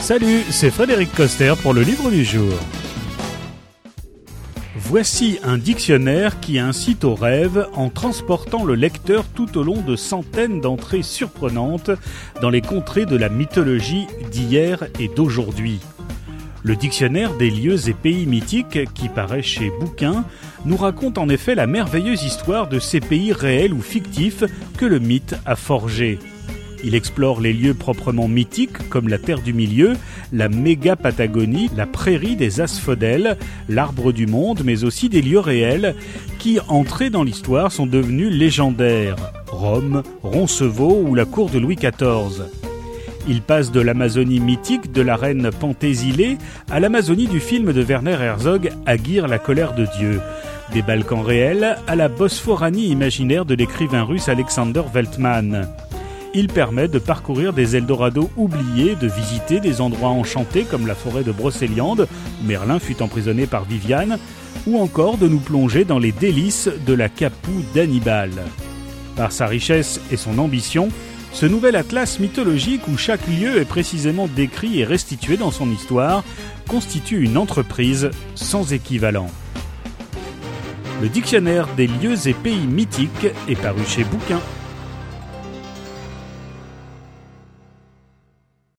Salut, c'est Frédéric Coster pour le livre du jour. Voici un dictionnaire qui incite au rêve en transportant le lecteur tout au long de centaines d'entrées surprenantes dans les contrées de la mythologie d'hier et d'aujourd'hui. Le dictionnaire des lieux et pays mythiques, qui paraît chez Bouquin, nous raconte en effet la merveilleuse histoire de ces pays réels ou fictifs que le mythe a forgés. Il explore les lieux proprement mythiques comme la Terre du Milieu, la méga Patagonie, la prairie des asphodèles, l'arbre du monde, mais aussi des lieux réels qui, entrés dans l'histoire, sont devenus légendaires. Rome, Roncevaux ou la cour de Louis XIV. Il passe de l'Amazonie mythique de la reine Pentésilée à l'Amazonie du film de Werner Herzog Aguirre la colère de Dieu. Des Balkans réels à la Bosphoranie imaginaire de l'écrivain russe Alexander Veltman. Il permet de parcourir des Eldorados oubliés, de visiter des endroits enchantés comme la forêt de Brocéliande, Merlin fut emprisonné par Viviane, ou encore de nous plonger dans les délices de la Capoue d'Hannibal. Par sa richesse et son ambition, ce nouvel atlas mythologique où chaque lieu est précisément décrit et restitué dans son histoire constitue une entreprise sans équivalent. Le dictionnaire des lieux et pays mythiques est paru chez Bouquin.